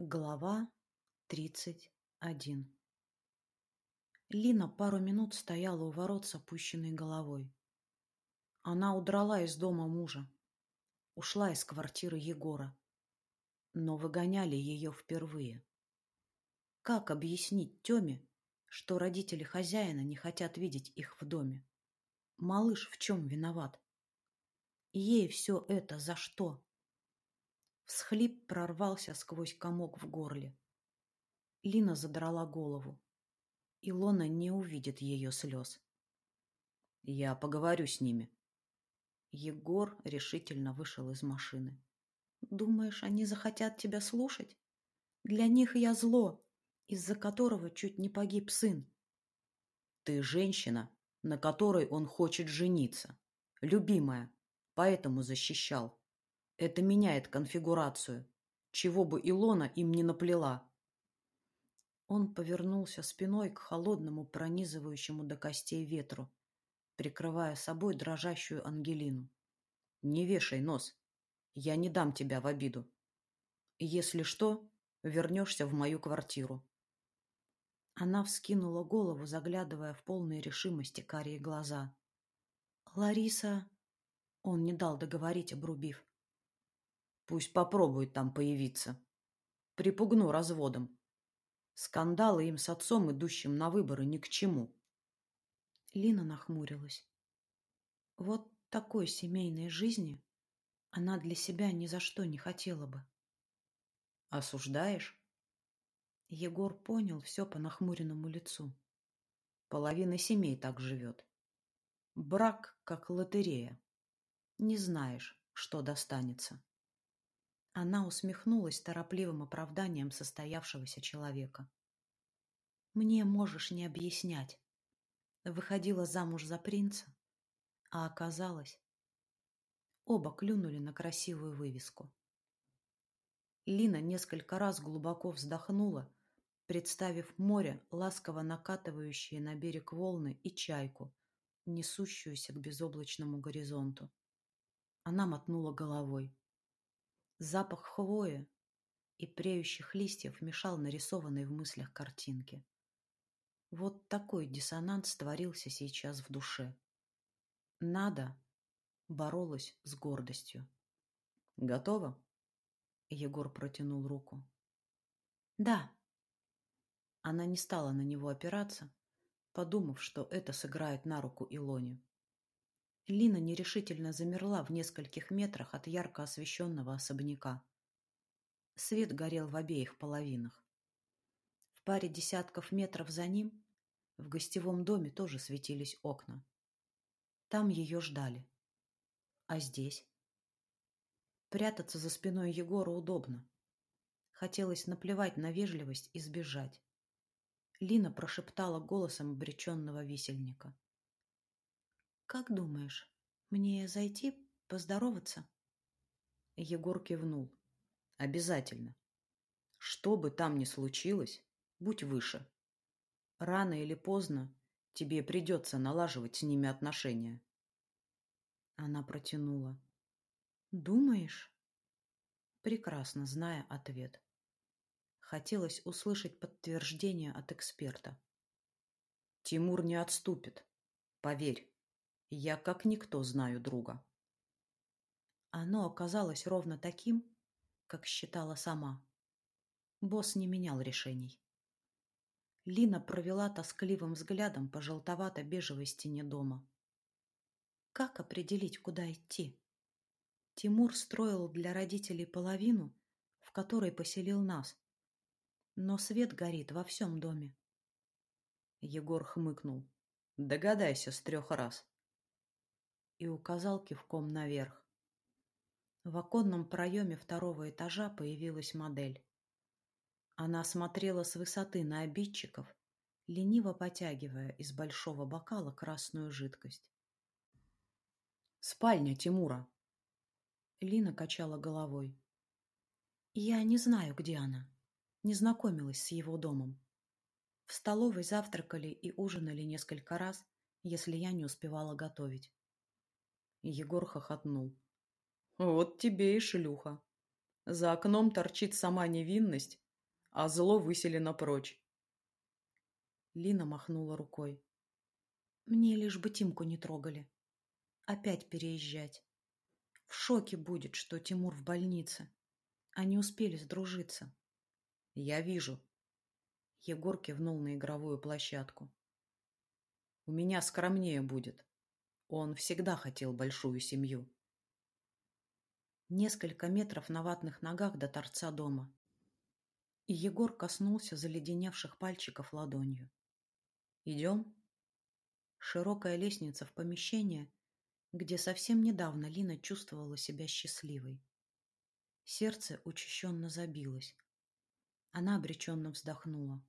Глава тридцать один Лина пару минут стояла у ворот с опущенной головой. Она удрала из дома мужа, ушла из квартиры Егора, но выгоняли ее впервые. Как объяснить Теме, что родители хозяина не хотят видеть их в доме? Малыш в чем виноват? Ей все это за что? Всхлип прорвался сквозь комок в горле. Лина задрала голову. Илона не увидит ее слез. «Я поговорю с ними». Егор решительно вышел из машины. «Думаешь, они захотят тебя слушать? Для них я зло, из-за которого чуть не погиб сын». «Ты женщина, на которой он хочет жениться. Любимая, поэтому защищал. Это меняет конфигурацию. Чего бы Илона им не наплела. Он повернулся спиной к холодному, пронизывающему до костей ветру, прикрывая собой дрожащую Ангелину. «Не вешай нос. Я не дам тебя в обиду. Если что, вернешься в мою квартиру». Она вскинула голову, заглядывая в полной решимости карие глаза. «Лариса...» Он не дал договорить, обрубив. Пусть попробует там появиться. Припугну разводом. Скандалы им с отцом, идущим на выборы, ни к чему. Лина нахмурилась. Вот такой семейной жизни она для себя ни за что не хотела бы. Осуждаешь? Егор понял все по нахмуренному лицу. Половина семей так живет. Брак как лотерея. Не знаешь, что достанется. Она усмехнулась торопливым оправданием состоявшегося человека. «Мне можешь не объяснять. Выходила замуж за принца, а оказалось...» Оба клюнули на красивую вывеску. Лина несколько раз глубоко вздохнула, представив море, ласково накатывающее на берег волны, и чайку, несущуюся к безоблачному горизонту. Она мотнула головой. Запах хвои и преющих листьев мешал нарисованной в мыслях картинке. Вот такой диссонанс творился сейчас в душе. Надо боролась с гордостью. «Готово?» Егор протянул руку. «Да». Она не стала на него опираться, подумав, что это сыграет на руку Илоне. Лина нерешительно замерла в нескольких метрах от ярко освещенного особняка. Свет горел в обеих половинах. В паре десятков метров за ним в гостевом доме тоже светились окна. Там ее ждали. А здесь? Прятаться за спиной Егора удобно. Хотелось наплевать на вежливость и сбежать. Лина прошептала голосом обреченного висельника. «Как думаешь, мне зайти поздороваться?» Егор кивнул. «Обязательно. Что бы там ни случилось, будь выше. Рано или поздно тебе придется налаживать с ними отношения». Она протянула. «Думаешь?» Прекрасно зная ответ. Хотелось услышать подтверждение от эксперта. «Тимур не отступит. Поверь». Я как никто знаю друга. Оно оказалось ровно таким, как считала сама. Босс не менял решений. Лина провела тоскливым взглядом по желтовато-бежевой стене дома. Как определить, куда идти? Тимур строил для родителей половину, в которой поселил нас. Но свет горит во всем доме. Егор хмыкнул. Догадайся с трех раз и указал кивком наверх. В оконном проеме второго этажа появилась модель. Она смотрела с высоты на обидчиков, лениво потягивая из большого бокала красную жидкость. «Спальня Тимура!» Лина качала головой. «Я не знаю, где она. Не знакомилась с его домом. В столовой завтракали и ужинали несколько раз, если я не успевала готовить. Егор хохотнул. Вот тебе и шлюха. За окном торчит сама невинность а зло выселено прочь. Лина махнула рукой. Мне лишь бы Тимку не трогали. Опять переезжать. В шоке будет, что Тимур в больнице. Они успели сдружиться. Я вижу. Егор кивнул на игровую площадку. У меня скромнее будет. Он всегда хотел большую семью. Несколько метров на ватных ногах до торца дома. И Егор коснулся заледеневших пальчиков ладонью. «Идем?» Широкая лестница в помещение, где совсем недавно Лина чувствовала себя счастливой. Сердце учащенно забилось. Она обреченно вздохнула.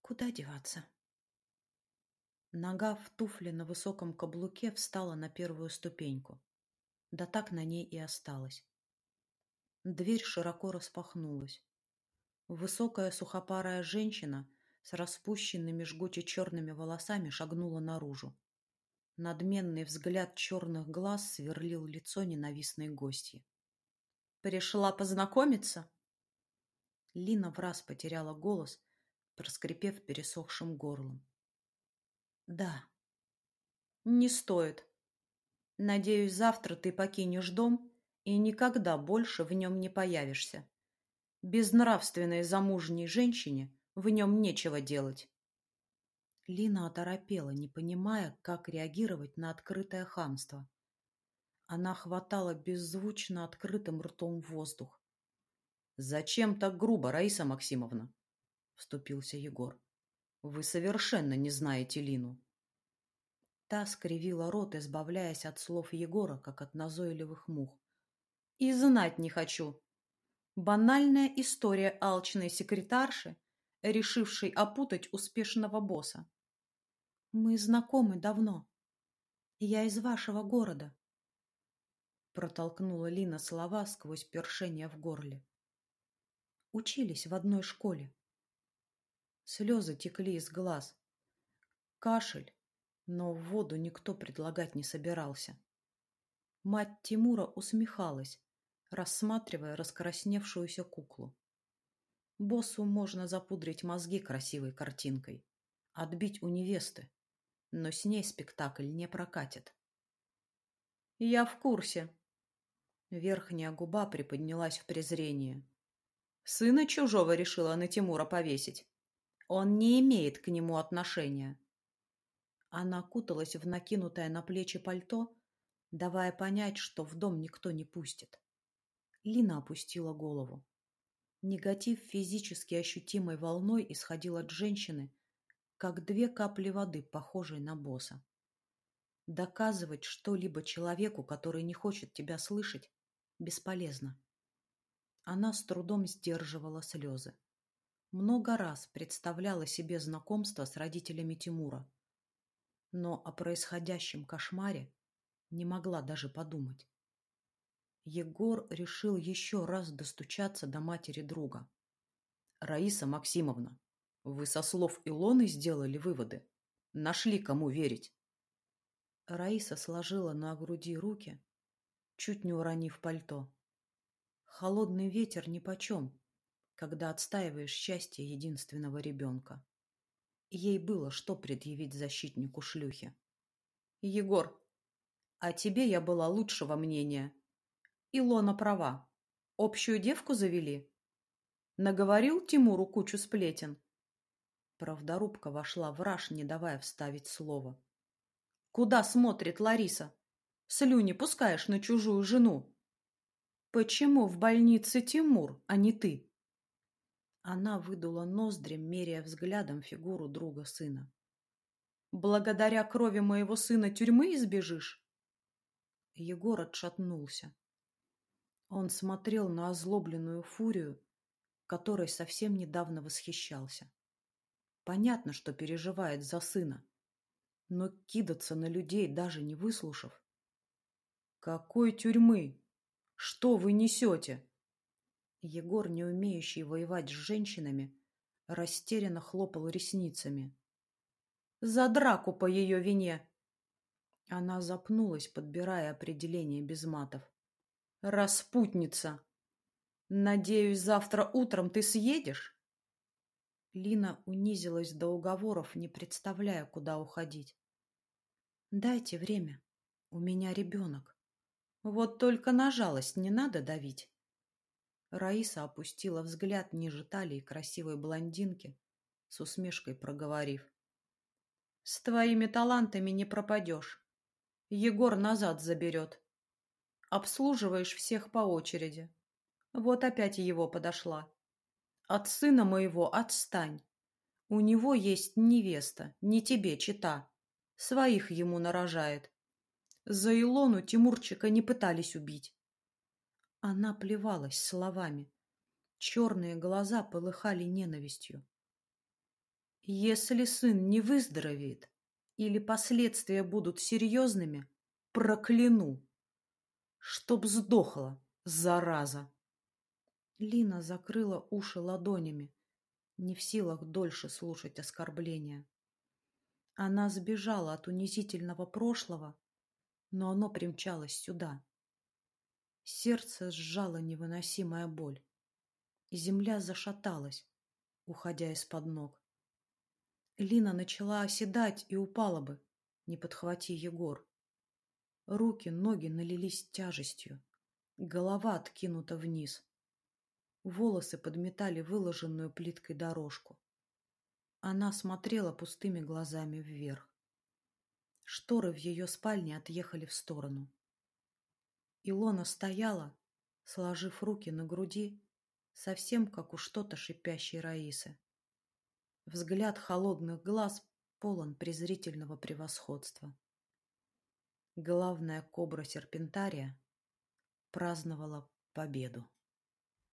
Куда деваться? Нога в туфле на высоком каблуке встала на первую ступеньку. Да так на ней и осталась. Дверь широко распахнулась. Высокая сухопарая женщина с распущенными жгуче-черными волосами шагнула наружу. Надменный взгляд черных глаз сверлил лицо ненавистной гостьи. «Пришла познакомиться?» Лина в раз потеряла голос, проскрипев пересохшим горлом. «Да». «Не стоит. Надеюсь, завтра ты покинешь дом и никогда больше в нем не появишься. Безнравственной замужней женщине в нем нечего делать». Лина оторопела, не понимая, как реагировать на открытое хамство. Она хватала беззвучно открытым ртом воздух. «Зачем так грубо, Раиса Максимовна?» — вступился Егор. «Вы совершенно не знаете Лину». Та скривила рот, избавляясь от слов Егора, как от назойливых мух. «И знать не хочу. Банальная история алчной секретарши, решившей опутать успешного босса. Мы знакомы давно. Я из вашего города. Протолкнула Лина слова сквозь першение в горле. Учились в одной школе. Слезы текли из глаз. Кашель, но в воду никто предлагать не собирался. Мать Тимура усмехалась, рассматривая раскрасневшуюся куклу. Боссу можно запудрить мозги красивой картинкой, отбить у невесты, но с ней спектакль не прокатит. «Я в курсе», Верхняя губа приподнялась в презрение. Сына чужого решила на Тимура повесить. Он не имеет к нему отношения. Она куталась в накинутое на плечи пальто, давая понять, что в дом никто не пустит. Лина опустила голову. Негатив физически ощутимой волной исходил от женщины, как две капли воды, похожей на босса. Доказывать что-либо человеку, который не хочет тебя слышать, Бесполезно. Она с трудом сдерживала слезы. Много раз представляла себе знакомство с родителями Тимура. Но о происходящем кошмаре не могла даже подумать. Егор решил еще раз достучаться до матери друга. «Раиса Максимовна, вы со слов Илоны сделали выводы? Нашли, кому верить?» Раиса сложила на груди руки чуть не уронив пальто. Холодный ветер нипочем, когда отстаиваешь счастье единственного ребенка. Ей было что предъявить защитнику шлюхи. «Егор, а тебе я была лучшего мнения. Илона права. Общую девку завели?» Наговорил Тимуру кучу сплетен. Правдорубка вошла в раж, не давая вставить слово. «Куда смотрит Лариса? Слюни пускаешь на чужую жену. Почему в больнице Тимур, а не ты? Она выдула ноздрем, меряя взглядом фигуру друга сына. Благодаря крови моего сына тюрьмы избежишь? Егор отшатнулся. Он смотрел на озлобленную фурию, которой совсем недавно восхищался. Понятно, что переживает за сына, но кидаться на людей, даже не выслушав, «Какой тюрьмы? Что вы несете?» Егор, не умеющий воевать с женщинами, растерянно хлопал ресницами. «За драку по ее вине!» Она запнулась, подбирая определение без матов. «Распутница! Надеюсь, завтра утром ты съедешь Лина унизилась до уговоров, не представляя, куда уходить. «Дайте время. У меня ребенок. Вот только на жалость не надо давить». Раиса опустила взгляд ниже талии красивой блондинки, с усмешкой проговорив. «С твоими талантами не пропадешь. Егор назад заберет. Обслуживаешь всех по очереди. Вот опять его подошла. От сына моего отстань. У него есть невеста, не тебе чита. Своих ему нарожает. За Илону Тимурчика не пытались убить. Она плевалась словами. Черные глаза полыхали ненавистью. Если сын не выздоровеет или последствия будут серьезными, прокляну. Чтоб сдохла, зараза. Лина закрыла уши ладонями, не в силах дольше слушать оскорбления. Она сбежала от унизительного прошлого, но оно примчалось сюда. Сердце сжало невыносимая боль, и земля зашаталась, уходя из-под ног. Лина начала оседать и упала бы, не подхвати Егор. Руки, ноги налились тяжестью, голова откинута вниз. Волосы подметали выложенную плиткой дорожку. Она смотрела пустыми глазами вверх. Шторы в ее спальне отъехали в сторону. Илона стояла, сложив руки на груди, совсем как у что-то шипящей Раисы. Взгляд холодных глаз полон презрительного превосходства. Главная кобра серпентария праздновала победу.